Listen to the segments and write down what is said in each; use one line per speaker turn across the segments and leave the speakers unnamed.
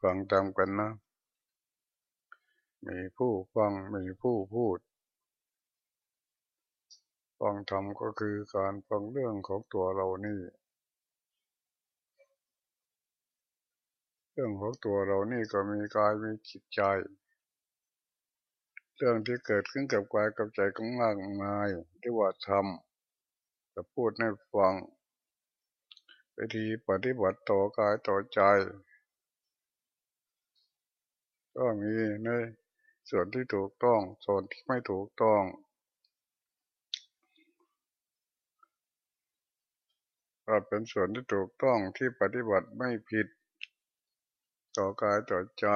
ฟังตามกันนะ มีผู้ฟัง มีผู้พูด ฟังธรรมก็คือการฟังเรื่องของตัวเรานี่ เรื่องของตัวเรานี่ก็มีกายมีจิตใจ เรื่องที่เกิดขึ้นกับกายกับใจก็มากมายที่ว่าธรรมจะพูดให้ฟัง วิธีปฏิบัติต่อกายต่อใจ ก็มีในส่วนที่ถูกต้อง ส่วนที่ไม่ถูกต้อง ก็เป็นส่วนที่ถูกต้องที่ปฏิบัติไม่ผิด ต่อกายต่อใจ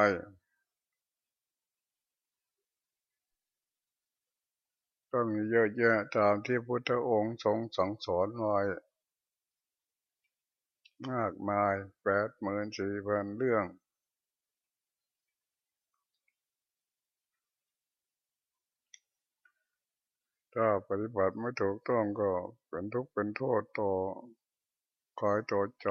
ก็มีเยอะแยะตามที่พุทธองค์ทรงสั่งสอนไว้ มากมายแปดหมื่นสี่พันเรื่อง ถ้าปฏิบัติไม่ถูกต้องก็เป็นทุกข์เป็นโทษต่อกายต่อใจ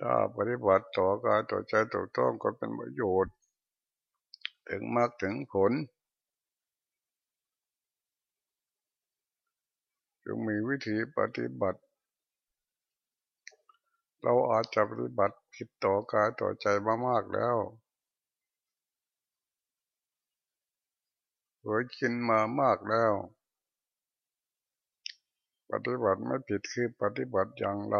ถ้าปฏิบัติต่อกายต่อใจถูกต้องก็เป็นประโยชน์ ถึงมากถึงผลจึงมีวิธีปฏิบัติ เราอาจจะปฏิบัติผิดต่อกายต่อใจมามากแล้วเคยกินมามากแล้ว ปฏิบัติไม่ผิดคือปฏิบัติอย่างไร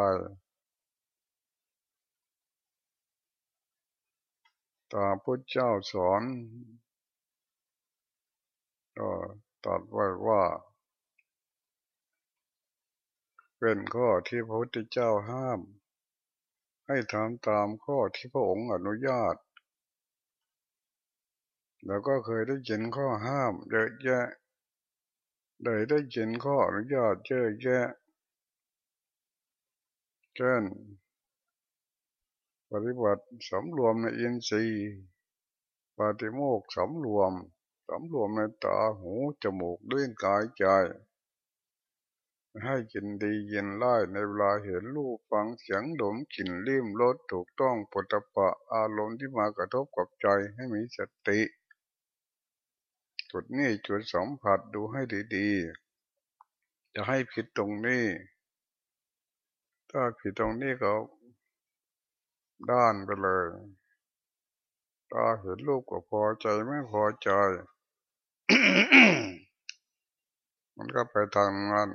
ตาพุทธเจ้าสอนก็ตัดไว้ว่า เป็นข้อที่พระพุทธเจ้าห้าม ให้ทำตามข้อที่พระองค์อนุญาต แล้วก็เคยได้ยินข้อห้ามเยอะแยะได้ได้ยินข้ออนุญาตเยอะแยะเช่นปฏิบัติสำรวมในอินทรีย์ปฏิโมกสำรวมสำรวมในตาหูจมูกด้วยกายใจ ให้กินดียินไล่ในเวลาเห็นรูปฟังเสียงดมกลิ่นลิ้มรสถูกต้องปุถะปะอารมณ์ที่มากระทบกับใจให้มีสติ จุดนี้จุดสัมผัสดูให้ดีๆ จะให้ผิดตรงนี้ ถ้าผิดตรงนี้ก็ด้านไปเลยตาเห็นรูปก็พอใจไม่พอใจ มันก็ไปทางนั้น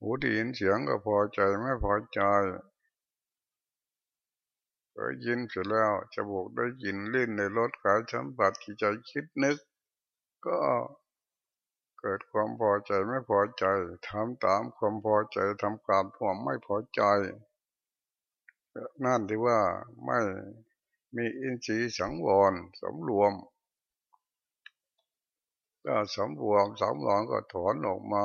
หูได้ยินเสียงก็พอใจไม่พอใจก็ยินเสร็จแล้วจะบอกได้ยินเล่นในรถขายฉันบัดที่ใจคิดนึก ก็เกิดความพอใจไม่พอใจทำตามความพอใจทำการความไม่พอใจ นั่นที่ว่าไม่มีอินทรีย์สังวรสำรวมถ้าสำรวมสำรวมก็ถอนออกมา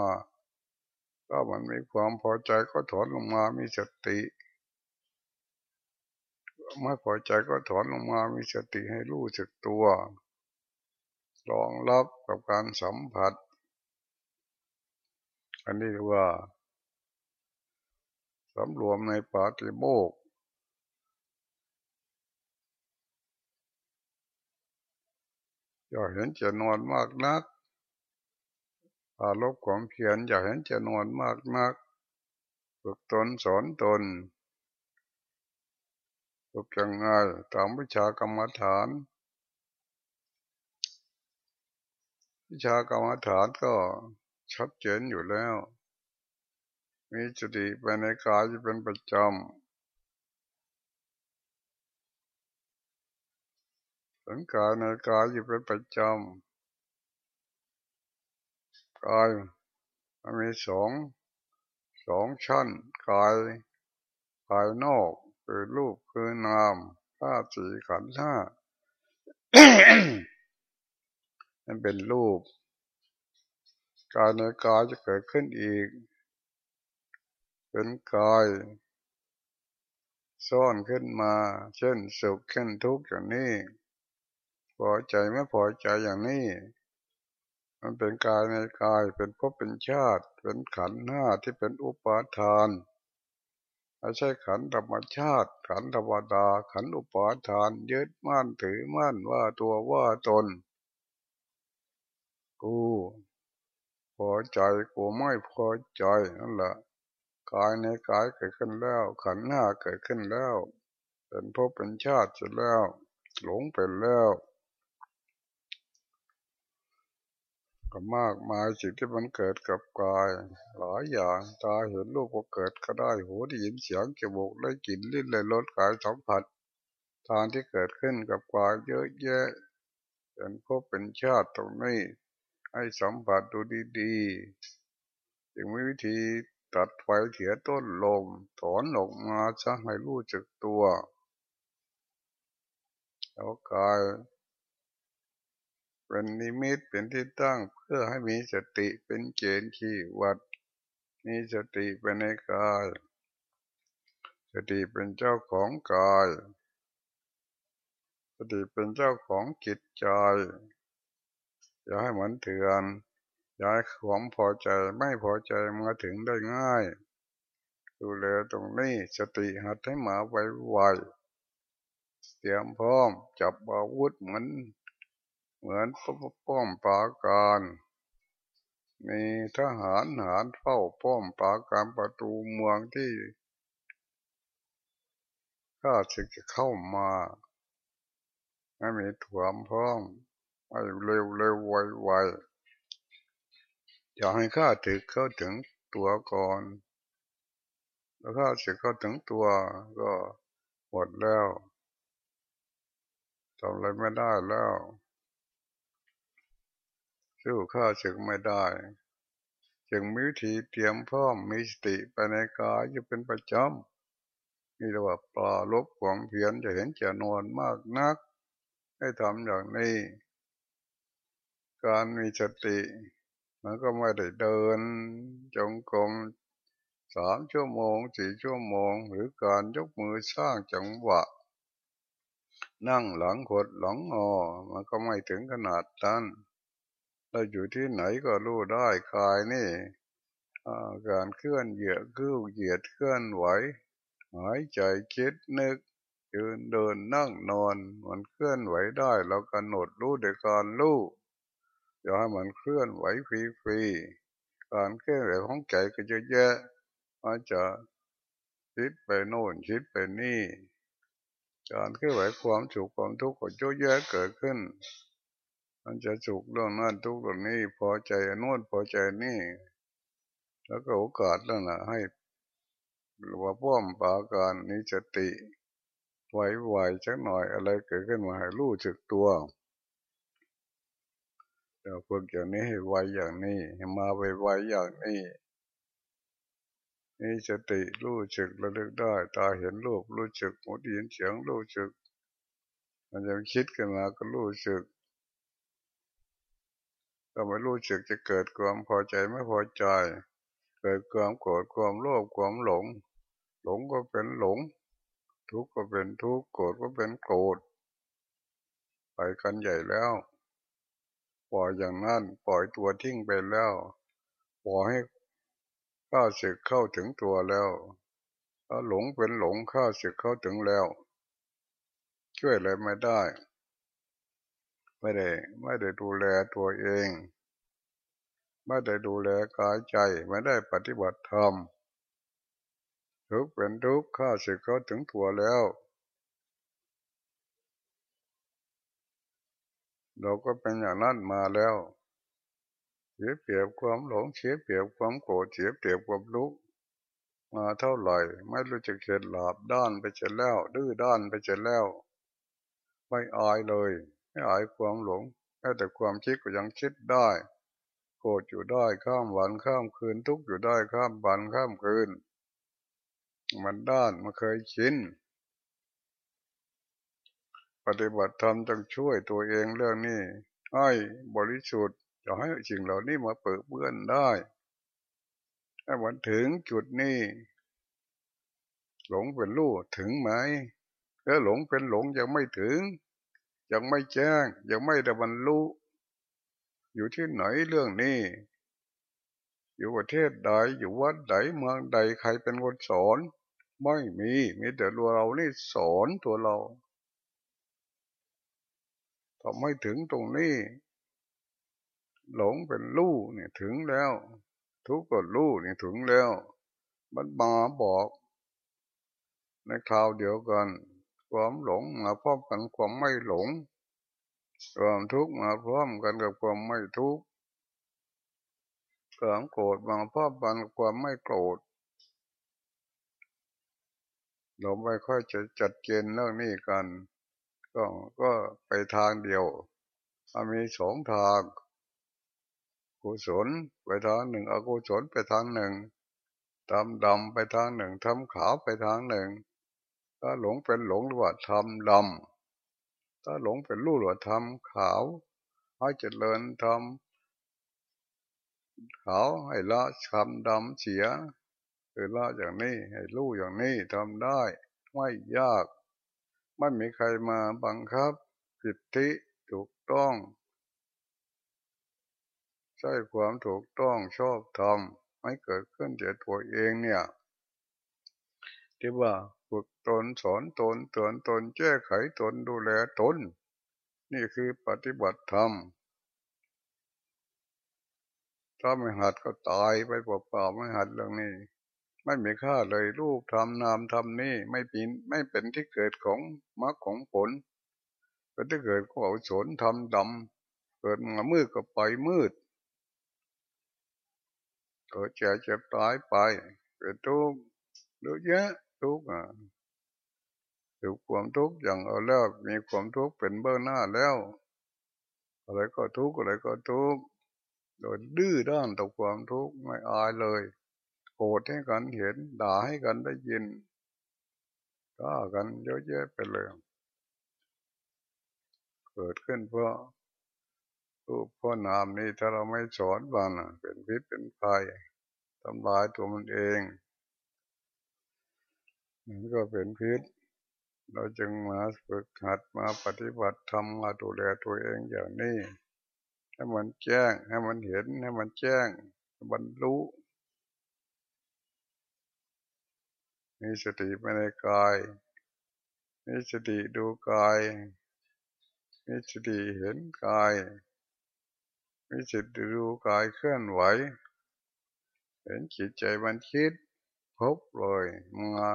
ถ้ามันมีความพอใจก็ถอนลงมามีสติไม่พอใจก็ถอนลงมามีสติให้รู้สึกตัวรองรับกับการสัมผัส อันนี้เรียกว่าสำรวมในปาติโมกอย่าเห็นจะนอนมากนัก อาลบความเพียรอยากเห็นจะนอนมากนักฝึกตนสอนตนฝึกยังไงตามวิชากรรมฐาน วิชากรรมฐานก็ชัดเจนอยู่แล้ว มีสติไปในกายจะเป็นประจำสังกายในกายอยู่เป็นประจำ กายมันมีสองสองชั้นกายกายนอกคือรูปคือนามธาตุสีขันธ์ห้ามันเป็นรูป กายในกายจะเกิดขึ้นอีก เป็นกายซ่อนขึ้นมา เช่นสุขเช่นทุกข์อย่างนี้พอใจไม่พอใจอย่างนี้ มันเป็นกายในกายเป็นภพเป็นชาติ เป็นขันธ์หน้าที่เป็นอุปาทานไม่ใช่ขันธรรมชาติ ขันธรรมดาขันอุปาทาน ยึดมั่นถือมั่นว่าตัวว่าตน กูพอใจกูไม่พอใจนั่นแหละกายในกายเกิดขึ้นแล้ว ขันหน้าเกิดขึ้นแล้ว เป็นพบเป็นชาติเสร็จแล้ว หลงเป็นแล้ว ก็มากมายสิ่งที่มันเกิดกับกาย หลายอย่างตาเห็นรูปก็เกิดก็ได้หูได้ยินเสียงจมูกได้กลิ่นลิ้นได้รสกายสัมผัส ทางที่เกิดขึ้นกับกายเยอะแยะเป็นพบเป็นชาติตรงนี้ให้สัมผัสดูดีๆจึงมีวิธีตัดไฟเถียต้นลม ถอนออกมาซะให้รู้จักตัวแล้วกาย เป็นนิมิตเป็นที่ตั้งเพื่อให้มีสติเป็นเกณฑ์ขีวัด มีสติเป็นในกาย สติเป็นเจ้าของกาย สติเป็นเจ้าของจิตใจอย่าให้เหมือนเถื่อน อย่าให้ความพอใจไม่พอใจมาถึงได้ง่าย ดูแลตรงนี้สติหัดให้มาไวไวเตรียมพร้อมจับอาวุธเหมือน เหมือนป้อมปราการ มีทหารหารเฝ้าป้อมปราการประตูเมืองที่ข้าศึกจะเข้ามาไม่มีถ่วมพร้อมไม่เร็วเร็วไวไวอยากให้ข้าถึกเข้าถึงตัวก่อน แล้วข้าศึกเข้าถึงตัวก็หมดแล้วทำอะไรไม่ได้แล้ว สู้ข้าศึกไม่ได้ จึงมีวิธีเตรียมพร้อมมีสติไปในกายจะเป็นประจำนี่เรียกว่าปลาลบความเพียรจะเห็นจะนวนมากนัก ให้ทำอย่างนี้ การมีสติมันก็ไม่ได้เดินจงกรมสามชั่วโมงสี่ชั่วโมง หรือการยกมือสร้างจังหวะ นั่งหลังขดหลังงอมันก็ไม่ถึงขนาดนั้น เราอยู่ที่ไหนก็รู้ได้กายนี่การเคลื่อนเหยียดคือเหยียดเคลื่อนไหวหายใจคิดนึกยืนเดินนั่งนอน มันเคลื่อนไหวได้เรากำหนดรู้โดยการรู้อย่าให้มันเคลื่อนไหวฟรีๆการเคลื่อนไหวของใจก็จะแยะอาจจะคิดไปโน่นคิดไปนี่ การเคลื่อนไหวความสุขความทุกข์ก็เยอะแยะเกิดขึ้น มันจะสุขเรื่องนั้นทุกเรื่องนี้ พอใจโน้นพอใจนี่ แล้วก็โอกาสแล้วนะให้หรือว่าป้อมปาการนิจติไหวๆสักหน่อยอะไรเกิดขึ้นมาให้รู้จึกตัวเดี๋ยวฝึกอย่างนี้ให้ไวอย่างนี้ให้มาไวๆอย่างนี้นี่สติรู้จึกระลึกได้ ตาเห็นรูปรู้จึกหูได้ยินเสียงรู้จึก มันจะคิดขึ้นมาก็รู้จึก ก็ไม่รู้สึกจะเกิดความพอใจไม่พอใจ เกิดความโกรธความโลภความหลง หลงก็เป็นหลง ทุกข์ก็เป็นทุกข์โกรธก็เป็นโกรธไปกันใหญ่แล้ว ปล่อยอย่างนั้นปล่อยตัวทิ้งไปแล้ว ปล่อยให้ข้าศึกเข้าถึงตัวแล้วถ้าหลงเป็นหลงข้าศึกเข้าถึงแล้ว ช่วยอะไรไม่ได้ ไม่ได้ ไม่ได้ดูแลตัวเอง ไม่ได้ดูแลกายใจ ไม่ได้ปฏิบัติธรรมทุกเป็นทุกข้าศึกเขาถึงตัวแล้ว เราก็เป็นอย่างนั้นมาแล้วเสียเปรียบความหลงเสียเปรียบความโกรธเสียเปรียบความลุกมาเท่าไหร่ไม่รู้จักเข็ดหลาบด้านไปเสร็จแล้ว ดื้อด้านไปเสร็จแล้ว ไม่อายเลย ไม่อายความหลงแม้แต่ความคิดก็ยังคิดได้โกรธอยู่ได้ข้ามวันข้ามคืนทุกอยู่ได้ข้ามวันข้ามคืน มันด้านมันเคยชินปฏิบัติธรรมต้องช่วยตัวเองเรื่องนี้ให้บริสุทธิ์จะให้สิ่งเหล่านี้มาเปิดเบื้อนได้ให้มันถึงจุดนี้ หลงเป็นลูกถึงไหมแล้วหลงเป็นหลงยังไม่ถึง ยังไม่แจ้ง ยังไม่ได้บรรลุ อยู่ที่ไหนเรื่องนี้ อยู่ประเทศใด อยู่วัดใดเมืองใดใครเป็นคนสอน ไม่มี มีแต่ตัวเรานี่สอนตัวเราทำให้ถึงตรงนี้ หลงเป็นลู่เนี่ยถึงแล้ว ทุกข์ก็ลู่เนี่ยถึงแล้ว มันมาบอก ในคราวเดียวกัน ความหลงมาพร้อมกันความไม่หลง ความทุกข์มาพร้อมกันกับความไม่ทุกข์ความโกรธมาพร้อมกันกับความไม่โกรธเราไม่ค่อยจะจัดเกณฑ์เรื่องนี้กัน ก็ก็ไปทางเดียวมันมีสองทางกุศลไปทางหนึ่งอกุศลไปทางหนึ่งทำดำไปทางหนึ่งทำขาวไปทางหนึ่ง ถ้าหลงเป็นหลงหรือว่าทำดำถ้าหลงเป็นรู้หรือว่าทำขาวให้เจริญทำขาวให้ละทำดำเสียคือละอย่างนี้ให้รู้อย่างนี้ทำได้ไม่ยากไม่มีใครมาบังคับผิดที่ถูกต้อง ใช่ความถูกต้องชอบทำไม่เกิดขึ้นจากตัวเองเนี่ยที่ว่า ตนสอนตนเตือนตนแก้ไขตนดูแลตน นี่คือปฏิบัติธรรม ถ้าไม่หัดก็ตายไปเปล่าๆไม่หัดเรื่องนี้ ไม่มีค่าเลยรูปทำนามทำนี่ไม่ป็นไม่เป็นที่เกิดของมรรคของผลเป็นที่เกิดของเอาสนทำดำเกิดมามืดก็ไปมืดเกิดแก่เจ็บตายไปเป็นทุกข์เยอะแยะทุกข์อะ ถูกความทุกข์อย่างเอาแล้วมีความทุกข์เป็นเบื้องหน้าแล้ว อะไรก็ทุกข์อะไรก็ทุกข์โดยดื้อด้านต่อความทุกข์ไม่อายเลยโกรธให้กันเห็นด่าให้กันได้ยินก็กันเยอะแยะไปเลยเกิดขึ้นเพราะรูปพ่อนามนี้ถ้าเราไม่สอนบ้างเป็นพิษเป็นภัยทำลายตัวมันเองมันก็เป็นพิษ เราจึงมาฝึกหัดมาปฏิบัติทำมาดูแลตัวเองอย่างนี้ ให้มันแจ้ง ให้มันเห็น ให้มันแจ้งบรรลุมีสติไปในกายมีสติดูกายมีสติเห็นกายมีสติดูกายเคลื่อนไหว เห็นจิตใจมันคิดพบเลยมา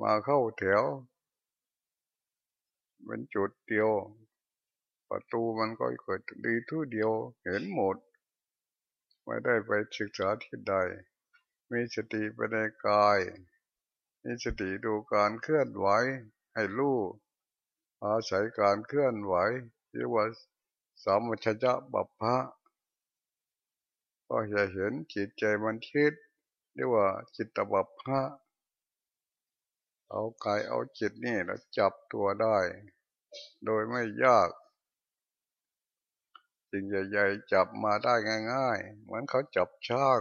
มาเข้าแถว เป็นจุดเดียว ประตูมันก็เกิดดีทุกเดียวเห็นหมด ไม่ได้ไปศึกษาที่ใด มีสติไปในกาย มีสติดูการเคลื่อนไหวให้รู้อาศัยการเคลื่อนไหวเรียกว่าสามัญญะบัพพะก็จะเห็นจิตใจมันคิดเรียกว่าจิตบัพพะ เอากายเอาจิตนี่แล้วจับตัวได้ โดยไม่ยากสิ่งใหญ่ๆจับมาได้ง่ายๆ เหมือนเขาจับช่าง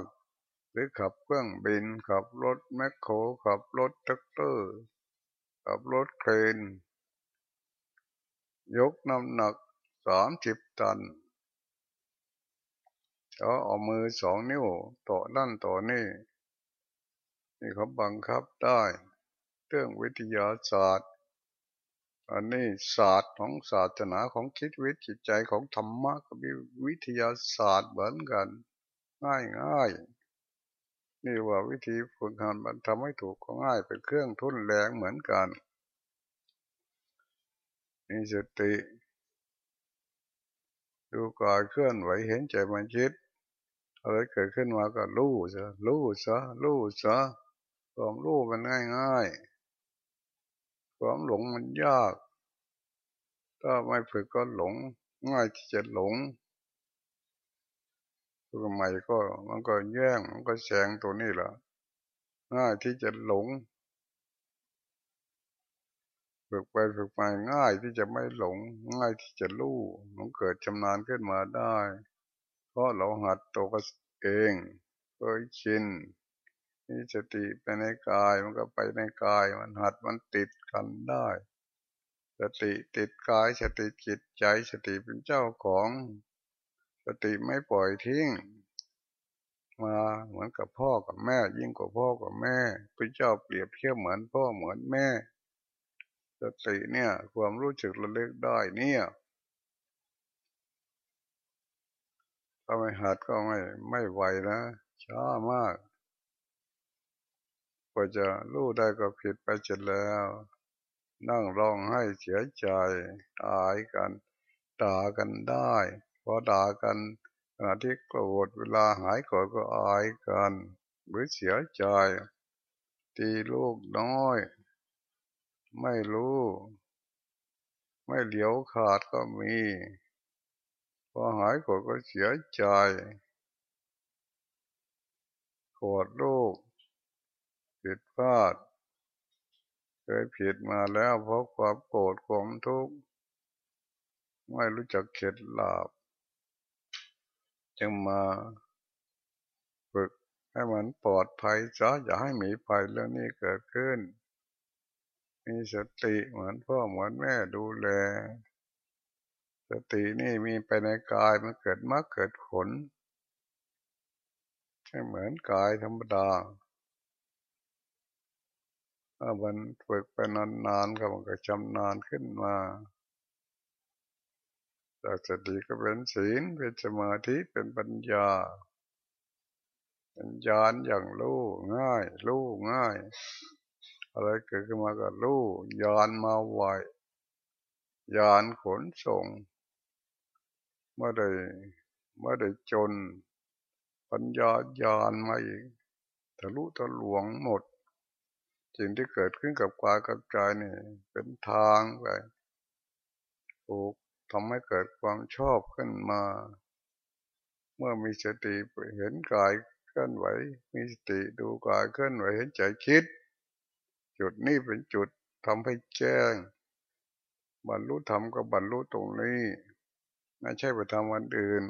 หรือขับเครื่องบิน ขับรถแมคโครขับรถแท็กเตอร์ ขับรถเครน ยกน้ำหนักสามสิบตันเขาเอามือสองนิ้วต่อนั่นต่อนี่นี่เขาบังคับได้ เรื่องวิทยาศาสตร์ อันนี้ศาสตร์ของศาสนาของคิดวิจิตใจของธรรมะก็มีวิทยาศาสตร์เหมือนกัน ง่ายง่ายนี่ว่าวิธีฝึกหัดมันทำให้ถูกก็ง่ายเป็นเครื่องทุ่นแรงเหมือนกันมีสติดูกายเคลื่อนไหวเห็นใจมันคิดอะไรเกิดขึ้นมาก็รู้ซะรู้ซะรู้ซะความรู้มันง่ายง่าย ความหลงมันยาก ถ้าไม่ฝึกก็หลง ง่ายที่จะหลงตัวใหม่ก็มันก็แย่งมันก็แซงตัวนี้แหละง่ายที่จะหลงฝึกไปฝึกไปง่ายที่จะไม่หลง ง่ายที่จะรู้มันเกิดชำนาญขึ้นมาได้ เพราะเราหัดตัวเองเคยชิน มีสติไปในกายมันก็ไปในกายมันหัดมันติดกันได้ สติติดกายสติจิตใจสติเป็นเจ้าของ สติไม่ปล่อยทิ้ง มาเหมือนกับพ่อกับแม่ ยิ่งกว่าพ่อกับแม่พระเจ้าเปรียบเทียบเหมือนพ่อเหมือนแม่ สติเนี่ย ความรู้สึกระลึกได้เนี่ยถ้าไม่หัดก็ไม่ไม่ไหวนะช้ามาก กว่าจะรู้ได้ก็ผิดไปเสร็จแล้ว นั่งร้องให้เสียใจอายกันด่ากันได้พอด่ากันขณะที่โกรธเวลาหายโกรธก็อายกันหรือเสียใจตีลูกน้อย ไม่รู้ ไม่เหลียวขาดก็มีพอหายโกรธก็เสียใจโกรธลูก ผิดพลาดเคยผิดมาแล้วเพราะความโกรธความทุกข์ไม่รู้จักเข็ดหลาบ จึงมาฝึกให้มันปลอดภัยซะอย่าให้มีภัยเรื่องนี้เกิดขึ้น มีสติเหมือนพ่อเหมือนแม่ดูแล สตินี่มีไปในกายมันเกิดมาเกิดผลใช่เหมือนกายธรรมดา ถ้ามันฝึกไปนานๆก็มันก็ชำนาญขึ้นมาจากสติก็เป็นศีลเป็นสมาธิเป็นปัญญาเป็นญาณอย่างรู้ง่ายรู้ง่าย อะไรเกิดขึ้นมาก็รู้ญาณมาไวญาณขนส่งเมื่อใดเมื่อใดจน ปัญญาญาณมาอีกทะลุทะลวงหมด สิ่งที่เกิดขึ้นกับกายกับใจนี่เป็นทางไปถูกทำให้เกิดความชอบขึ้นมา เมื่อมีสติเห็นกายเคลื่อนไหว มีสติดูกายเคลื่อนไหวเห็นใจคิด จุดนี้เป็นจุดทำให้แจ้ง บรรลุธรรมก็บรรลุตรงนี้ไม่ใช่ไปทำวันอื่น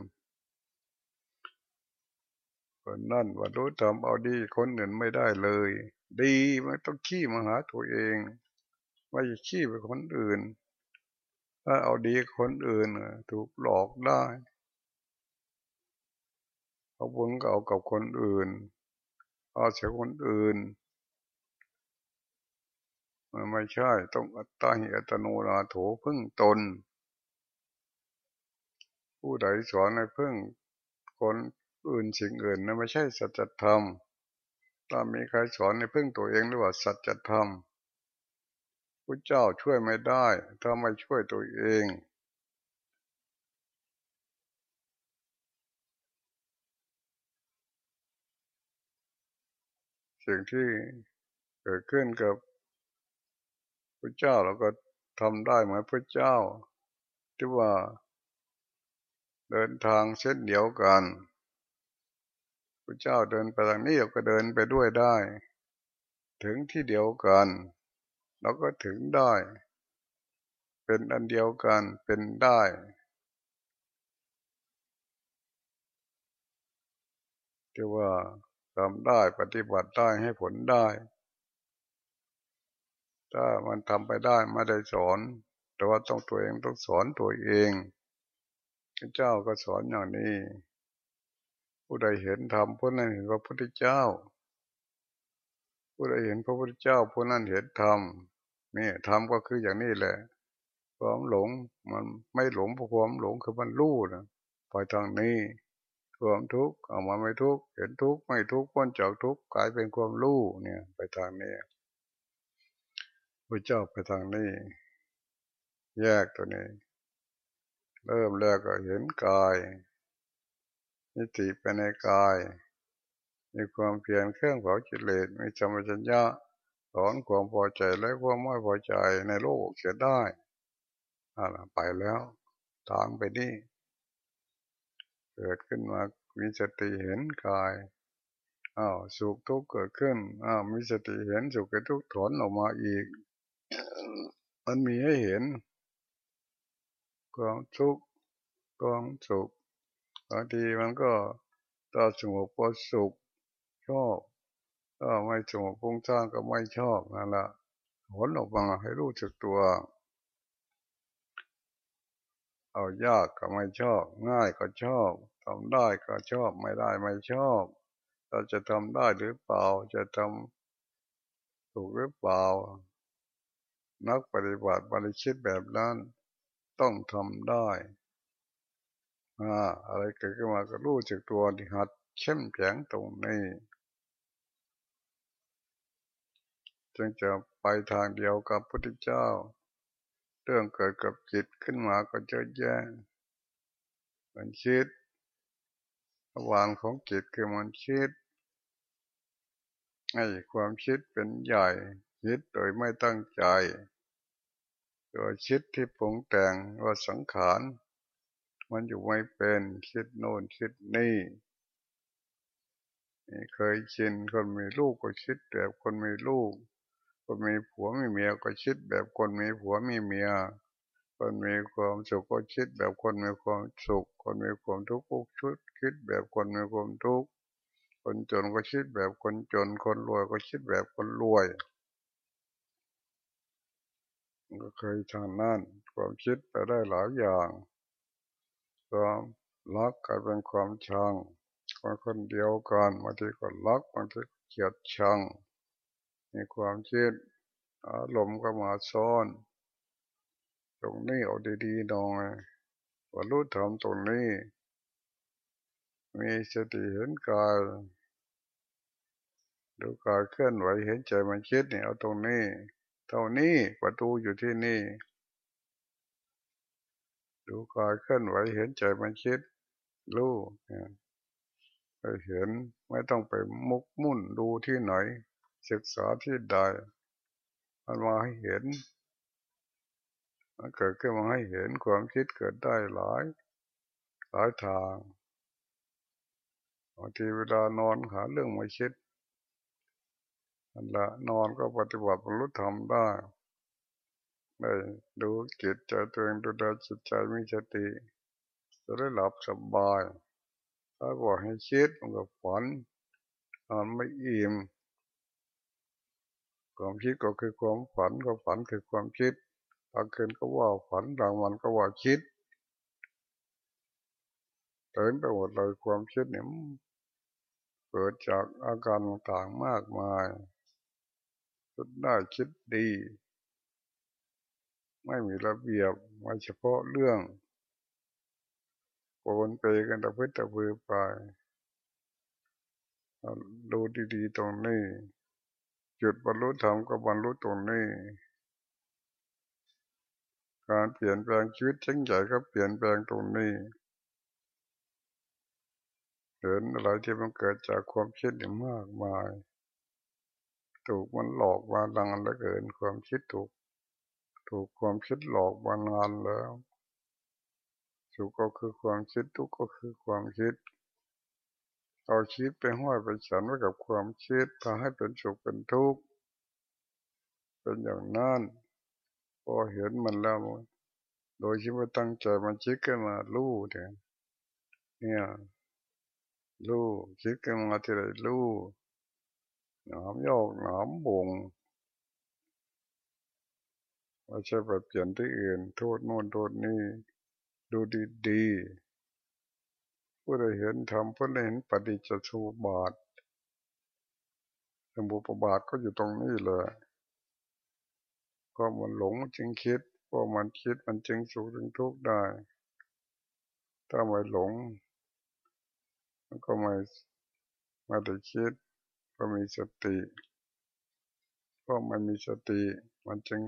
คนนั่นบรรลุธรรมเอาดีคนอื่นไม่ได้เลย ดีมันต้องขี้มาหาตัวเองไม่ขี้ไปคนอื่น ถ้าเอาดีคนอื่นถูกหลอกได้เอาบุญก็เอากับคนอื่น เอาเสียคนอื่นมันไม่ใช่ ต้องอัตตาหิอัตโนนาโถพึ่งตน ผู้ใดสอนให้พึ่งคนอื่นสิ่งอื่นนั้นไม่ใช่สัจธรรม ถ้ามีใครสอนให้พึ่งตัวเองหรือว่าสัจธรรมพระเจ้าช่วยไม่ได้ ถ้าไม่ช่วยตัวเอง สิ่งที่เกิดขึ้นกับพระเจ้าเราก็ทำได้เหมือนพระเจ้าที่ว่าเดินทางเส้นเดียวกัน ระเจ้าเดินไปทางนี้เราก็เดินไปด้วยได้ ถึงที่เดียวกันเราก็ถึงได้ เป็นอันเดียวกันเป็นได้ ที่ว่าทำได้ปฏิบัติได้ให้ผลได้ ถ้ามันทำไปได้ไม่ได้สอน แต่ว่าต้องตัวเองต้องสอนตัวเองพระเจ้าก็สอนอย่างนี้ ผู้ใดเห็นธรรมผู้นั้นเห็นพระพุทธเจ้า ผู้ใดเห็นพระพุทธเจ้าผู้นั้นเห็นธรรมนี่ทำก็คืออย่างนี้แหละความหลงมันไม่หลงเพราะความหลงคือมันรู้นะไปทางนี้ความทุกข์เอามาไม่ทุกข์เห็นทุกข์ไม่ทุกข์พ้นจากทุกข์กลายเป็นความรู้เนี่ย ไปทางนี้พระเจ้าไปทางนี้ แยกตัวนี้ เริ่มแรกก็เห็นกาย นิติไปในกาย มีความเพียรเครื่องเผาจิตเลสมีสมัชัญญะถอนความพอใจและความไม่พอใจในโลกเสียได้อะไรไปแล้วทางไปนี่เกิดขึ้นมามีสติเห็นกายอ้าวสุขทุกข์เกิดขึ้นอ้าวมีสติเห็นสุขกับทุกข์ถอนออกมาอีก มันมีให้เห็นความทุกข์ความสุข บางทีมันก็ต่อสงบพอสุขชอบก็ไม่สงบพุ่งสร้างก็ไม่ชอบนั่นแหละผลออกมาให้รู้จักตัว เอายากก็ไม่ชอบ ง่ายก็ชอบทำได้ก็ชอบไม่ได้ไม่ชอบ เราจะทำได้หรือเปล่าจะทำถูกหรือเปล่า นักปฏิบัติบริชิตแบบนั้นต้องทำได้ อะไรเกิดขึ้นมาก็รู้จักตัวที่หัดเข้มแข็งตรงนี้จึงจะไปทางเดียวกับพระพุทธเจ้า เรื่องเกิดกับจิตขึ้นมาก็เจอแย่มันคิดระหว่างของจิตคือมันคิดให้ความคิดเป็นใหญ่ คิดโดยไม่ตั้งใจโดยคิดที่ปรุงแต่งว่าสังขาร มันอยู่ไม่เป็นคิดโน่นคิดนี่เคยชินคนมีลูกก็คิดแบบคนมีลูก คนมีผัวมีเมียก็คิดแบบคนมีผัวมีเมีย คนมีความสุขก็คิดแบบคนมีความสุข คนมีความทุกข์ก็ชุดคิดแบบคนมีความทุกข์ คนจนก็คิดแบบคนจน คนรวยก็คิดแบบคนรวย ก็เคยทางนั้นความคิดไปได้หลายอย่าง ความรักกลายเป็นความชังคนคนเดียวกันบางทีก็รักบางทีเกลียดชัง มีความคิดอารมณ์ก็มาซ้อน ตรงนี้เอาดีๆหน่อยว่ารู้ทำตรงนี้ มีสติเห็นกายดูกายเคลื่อนไหวเห็นใจมันคิดเนี่ยเอาตรงนี้ เท่านี้ประตูอยู่ที่นี่ ดูกายเคลื่อนไหวเห็นใจมันคิดรู้เนี่ยไปเห็นไม่ต้องไปมุกมุ่นดูที่ไหน ศึกษาที่ใดมันมาให้เห็นมันเกิดขึ้นมาให้เห็นความคิดเกิดได้หลาย หลายทางบางทีเวลานอนหาเรื่องมาคิดนั่นละนอนก็ปฏิบัติบรรลุธรรมได้ ได้ดูจิตใจตัวเองดูแลจิตใจมีสติจะได้หลับสบาย ถ้าบอกให้คิดมันก็ฝันนอนไม่อิ่มความคิดก็คือความฝันก็ฝันคือความคิดกลางคืนก็ว่าฝันกลางวันก็ว่าคิดเตือนไปหมดเลยความคิดเนี่ยเกิดจากอาการต่างมากมายคิดได้คิดดี ไม่มีระเบียบไม่เฉพาะเรื่องโอนไปกันตะพื้นตะพือไปดูดีๆตรงนี้ จุดบรรลุธรรมก็บรรลุตรงนี้ การเปลี่ยนแปลงชีวิตชิ้นใหญ่ก็เปลี่ยนแปลงตรงนี้เห็นอะไรที่มันเกิดจากความคิดมากมาย ถูกมันหลอกมาดังแล้วเกินความคิดถูก ถูกความคิดหลอกมานานแล้ว สุขก็คือความคิดทุกข์ก็คือความคิด เอาคิดไปห้อยไปฉันไว้กับความคิดพาให้เป็นสุขเป็นทุกข์เป็นอย่างนั้นพอเห็นมันแล้ว โดยที่ไม่ตั้งใจมันคิดขึ้นมาลู่เนี่ยเนี่ยลู่คิดขึ้นมาที่ไรลู่หนามยอกหนามบ่ง ไม่ใช่ไปเปลี่ยนที่อื่น โทษโน่นโทษนี่ดูดีๆผู้ใดเห็นธรรมผู้ใดเห็นปฏิจจสุบาทสมุปบาทก็อยู่ตรงนี้เลยก็มันหลงจึงคิดเพราะมันคิดมันจึงสุขจึงทุกข์ได้ ถ้าไม่หลง มันก็ไม่ไม่ได้คิดก็มีสติเพราะมันมีสติ มันจึง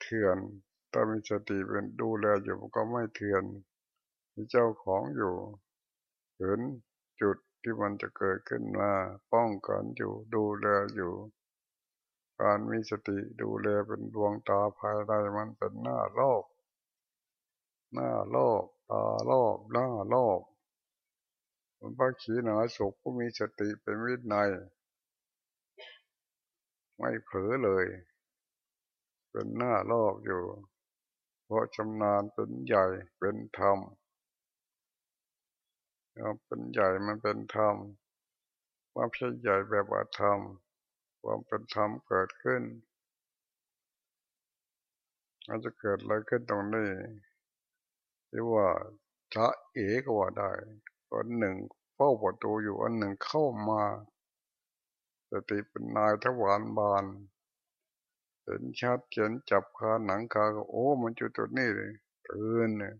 เถื่อนถ้ามีสติเป็นดูแลอยู่ก็ไม่เถื่อนมีเจ้าของอยู่เห็นจุดที่มันจะเกิดขึ้นมาป้องกันอยู่ดูแลอยู่ การมีสติดูแลเป็นดวงตาภายในมันเป็นหน้าโลก หน้าโลกตาโลกหน้าโลกมันพระขีณาสุขผู้มีสติเป็นวินัยไม่เผลอเลย เป็นหน้าโลกอยู่ เพราะชำนาญเป็นใหญ่เป็นธรรมเป็นใหญ่มันเป็นธรรมความใช่ใหญ่แบบว่าธรรม ความเป็นธรรมเกิดขึ้นมันจะเกิดอะไรขึ้นตรงนี้ที่ว่าชะเอก็ว่าได้คนหนึ่งเฝ้าประตูอยู่อันหนึ่งเข้ามาสติเป็นนายทวารบาน เห็นชัดเขียนจับคาหนังคาโอ้ มันจุดตัวนี้เลยตื่นเนี่ย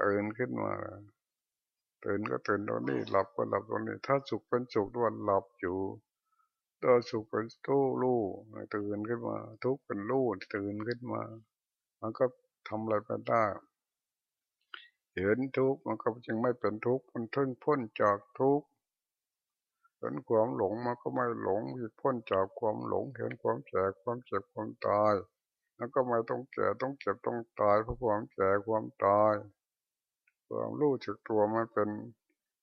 ตื่นขึ้นมาตื่นก็ตื่นตรงนี้ หลับก็หลับตรงนี้ ถ้าสุขเป็นสุขด้วยหลับอยู่ถ้าสุขเป็นตู้ลู่ตื่นขึ้นมา ทุกเป็นลู่ตื่นขึ้นมา มันก็ทำอะไรไปได้เห็นทุกข์มันก็จึงไม่เป็นทุกข์มันทึ่งพ้นจากทุกข์ เห็นความหลงมันก็ไม่หลงหยุดพ้นจากความหลง เห็นความแก่ความเจ็บความตาย แล้วก็ไม่ต้องแก่ต้องเจ็บต้องตายเพราะความแก่ความตายความรู้จักตัวมันเป็น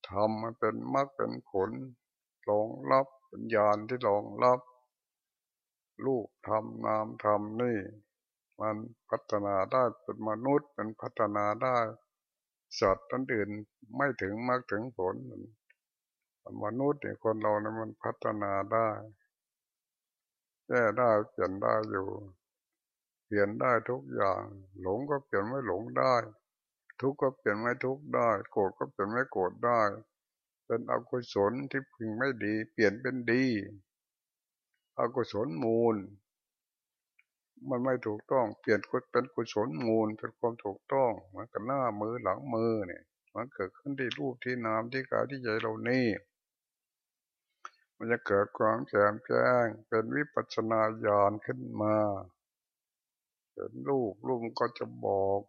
ธรรมมันเป็นมรรคเป็นผลรองรับปัญญาที่รองรับลูกทำนามทำนี่ มันพัฒนาได้เป็นมนุษย์เป็นพัฒนาได้สัตว์ต้นอื่นไม่ถึงมากถึงผล มนุษย์เนี่ยคนเราเนี่ยมันพัฒนาได้แก้ได้เปลี่ยนได้อยู่ เปลี่ยนได้ทุกอย่าง หลงก็เปลี่ยนไม่หลงได้ ทุกข์ก็เปลี่ยนไม่ทุกข์ได้ โกรธก็เปลี่ยนไม่โกรธได้ เป็นอกุศลที่พึงไม่ดี เปลี่ยนเป็นดี อกุศลมูล มันไม่ถูกต้อง เปลี่ยนเป็นกุศลมูล เป็นความถูกต้องมันกับหน้ามือหลังมือเนี่ย มันเกิดขึ้นที่รูปที่นามที่กายที่ใจเรานี่ มันจะเกิดความแจ่มแจ้ง เป็นวิปัสนาญาณขึ้นมาเห็นรูปรูปก็จะบอก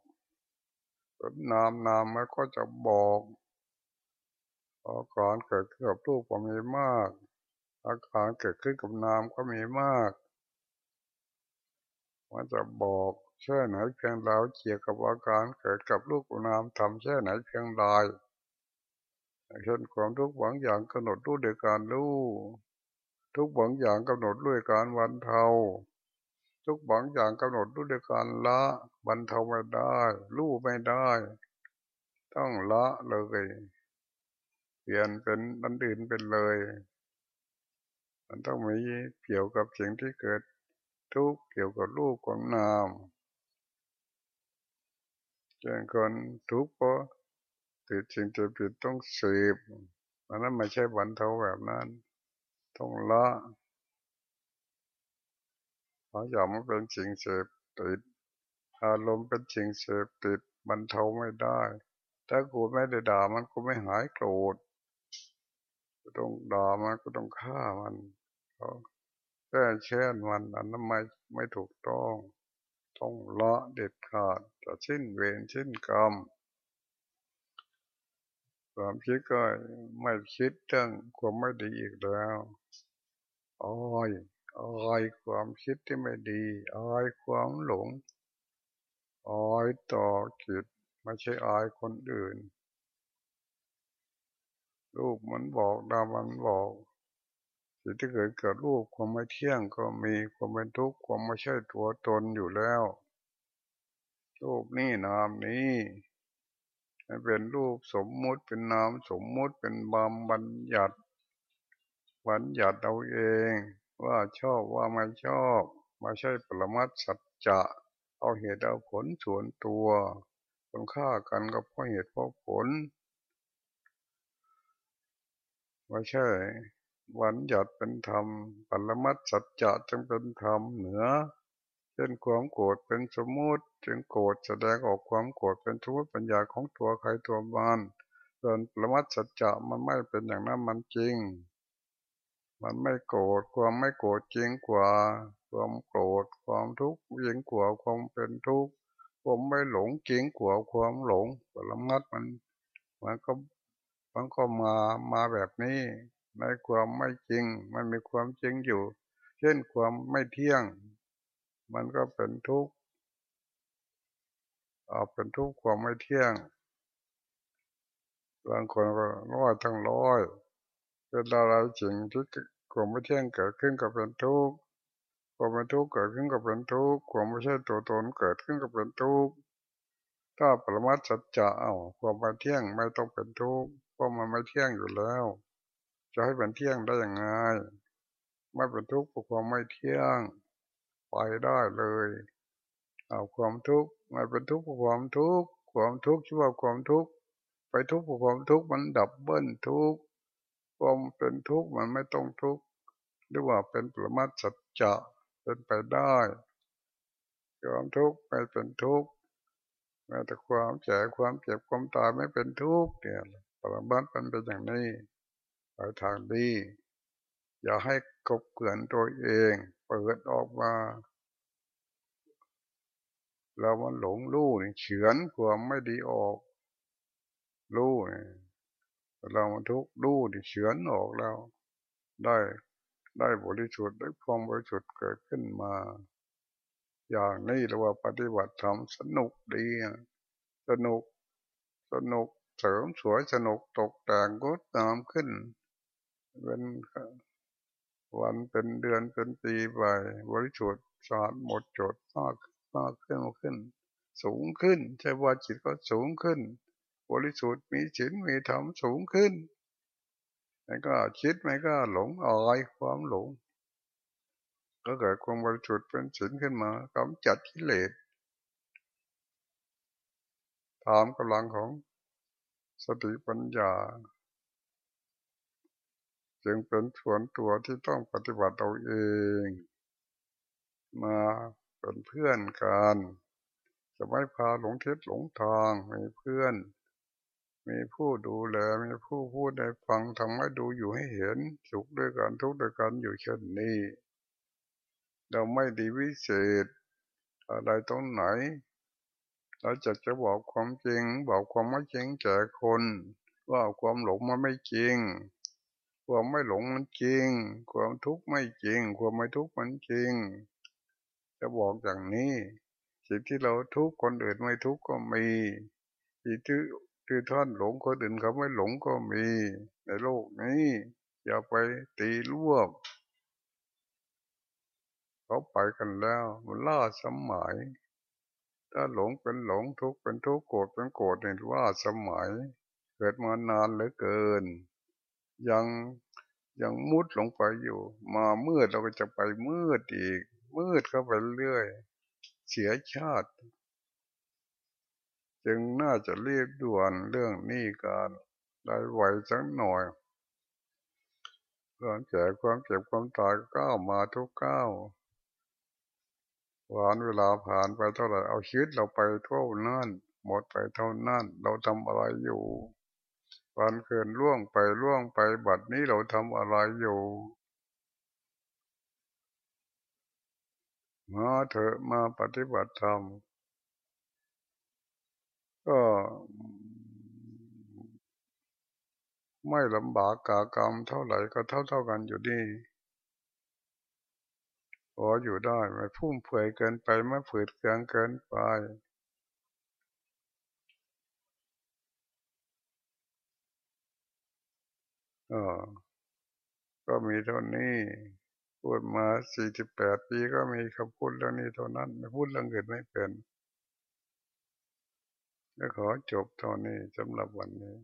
เห็นนามนามมันก็จะบอกอาการเกิดขึ้นกับรูปก็มีมาก อาการเกิดขึ้นกับนามก็มีมาก มันจะบอกแค่ไหนเพียงเราเกี่ยวกับอาการเกิดกับลูกนามทำแค่ไหนเพียงใด ช่นความทุกข์บางอย่างกำหนดรู้ด้วยการรู้ ทุกบางอย่างกำหนดด้วยการวันเทาทุกบางอย่างกำหนดรู้ด้วยการละบรรเทาไม่ได้ รู้ไม่ได้ ต้องละเลยเปลี่ยนเป็นอันอื่นเป็นเลย มันต้องมีเกี่ยวกับสิ่งที่เกิด ทุกเกี่ยวกับรูปของนามเช่นคนทุกข์เพราะ ติดสิ่งที่ผิดต้องเสพอันนั้นไม่ใช่บันเทาแบบนั้น ต้องละเพราะอย่ามาเป็นสิ่งเสพติด อารมณ์เป็นสิ่งเสพติดบรรเทาไม่ได้ ถ้ากูไม่ได้ด่ามันก็ไม่หายโกรธต้องด่ามันก็ต้องฆ่ามันแก้แช่นมันอันนั้นไม่ไม่ถูกต้อง ต้องละเด็ดขาดจะชิ้นเวรชิ้นกรรม ความคิดก็ไม่คิดเรื่องความไม่ดีอีกแล้วอ้อยอ้อยความคิดที่ไม่ดีอ้อยความหลงอ้อยต่อจิตไม่ใช่อายคนอื่นลูกมันบอกดามันบอกสิ่งที่เกิดเกิดรูปความไม่เที่ยงก็มีความเป็นทุกข์ความไม่ใช่ตัวตนอยู่แล้วรูปนี่นามนี้ เป็นรูปสมมุติเป็นนามสมมุติเป็นบามบัญญัติบัญญัติเอาเอง ว่าชอบว่าไม่ชอบไม่ใช่ปรมัตสัจจะเอาเหตุเอาผลส่วนตัวคนฆ่ากันก็เพราะเหตุเพราะผลไม่ใช่วันหยัดเป็นธรรมปรมัตสัจจะจึงเป็นธรรมเหนือ ช่นความโกรธเป็นสมมุติจึงโกรธแสดงออกความโกรธเป็นสมมติปัญญาของตัวใครตัวมันส่วนปรมัตสัจจะมันไม่เป็นอย่างนั้นมันจริง มันไม่โกรธความไม่โกรธจริงกว่า ความโกรธความทุกข์จริงกว่าความเป็นทุกข์ความไม่หลงจริงกว่าความหลงปรมัตมันมันก็มันก็มามาแบบนี้ในความไม่จริง มันมีความจริงอยู่ เช่นความไม่เที่ยง มันก็เป็นทุกข์เอาเป็นทุกข์ความไม่เที่ยงบางคนก็ร้อยทั้งร้อยเป็นอะไรจริงที่ความไม่เที่ยงเกิดขึ้นก็เป็นทุกข์ความไม่ทุกข์เกิดขึ้นก็เป็นทุกข์ความไม่ใช่ตัวตนเกิดขึ้นก็เป็นทุกข์ถ้าปรมัตสัจจะเอาความไม่เที่ยงไม่ต้องเป็นทุกข์เพราะมันไม่เที่ยงอยู่แล้ว จะให้เป็นเที่ยงได้อย่างไงไม่เป็นทุกข์เพราะความไม่เที่ยง ไปได้เลยเอาความทุกข์ม่เป็นทุกข์เพราะความทุกข์ความทุกข์ชื่อว่าความทุกข์ไปทุกข์ความทุกข์มันดับเบิ้ลทุกข์ความเป็นทุกข์มันไม่ต้องทุกข์หรือว่าเป็นปรมัตสัจจะเป็นไปได้ความทุกข์ไม่เป็นทุกข์แม้แต่ความแก่ความเจ็บความตายไม่เป็นทุกข์เนี่ยปรมัตมันเป็นอย่างนี้ไปทางดี อย่าให้กบเกลื่อนตัวเอง เปิดออกมา เรามันหลงรู้นี่เฉือนความไม่ดีออก รู้นี่เรามันทุกรู้นี่เฉือนออกแล้ว ได้ได้บริสุทธิ์ได้ความบริสุทธิ์เกิดขึ้นมา อย่างนี้เราว่าปฏิบัติธรรมสนุกดีสนุกสนุกเสริมสวยสนุกตกแต่งก็ตามขึ้น เป็น วันเป็นเดือนเป็นปีไปบริสุทธิ์สะอาดหมดจดมากมากขึ้นขึ้น สูงขึ้นใช่ว่าจิตก็สูงขึ้น บริสุทธิ์มีศีลมีธรรมสูงขึ้นแั่ก็คิดไม่ก็หลงออยความหลง ก็เกิดความบริสุทธิ์เป็นศีลขึ้นมากำจัดกิเลสตามกำลังของสติปัญญา จึงเป็นส่วนตัวที่ต้องปฏิบัติเอาเอง มาเป็นเพื่อนกัน จะไม่พาหลงทิศหลงทางมีเพื่อน มีผู้ดูแลมีผู้พูดให้ฟังทำให้ดูอยู่ให้เห็น สุขด้วยกันทุกข์ด้วยกันอยู่เช่นนี้ เราไม่ดีวิเศษ อะไรตรงไหน เราจะจะบอกความจริง บอกความไม่จริงแก่คน ว่าความหลงมันไม่จริง ความไม่หลงมันจริง ความทุกข์ไม่จริง ความไม่ทุกข์มันจริง จะบอกอย่างนี้สิ่งที่เราทุกข์คนอื่นไม่ทุกข์ก็มีสิ่งที่ที่ท่านหลงคนอื่นเขาไม่หลงก็มี ในโลกนี้อย่าไปตีรวบเขาไปกันแล้ว มันล่าสมัย ถ้าหลงเป็นหลงทุกข์เป็นทุกข์โกรธเป็นโกรธในล่าสมัย เกิดมานานเหลือเกิน ยังยังมุดหลงไปอยู่ มามื่อเราก็จะไปมืดอีก มืดเข้าไปเรื่อย เสียชาติ จึงน่าจะรีบด่วนเรื่องนี้การได้ไหวสักหน่อยความแก่ความเจ็บความตายก้าวมาทุกก้าวหวานเวลาผ่านไปเท่าไหร่เอาชีวิตเราไปเท่านั้นหมดไปเท่านั้นเราทำอะไรอยู่ วันเกินล่วงไปล่วงไปบัดนี้เราทำอะไรอยู่มาเถอะมาปฏิบัติธรรมก็ไม่ลำบากกากรรมเท่าไหร่ก็เท่าเท่ากันอยู่ดีพออยู่ได้ไม่พุ่มเผยเกินไปไม่ฝืดเคืองเกินไป ก็มีเท่านี้ พูดมาสี่สิบแปดปีก็มีคำพูดเรื่องนี้เท่านั้นไม่พูดเรื่องอื่นไม่เป็นแล้วขอจบเท่านี้สำหรับวันนี้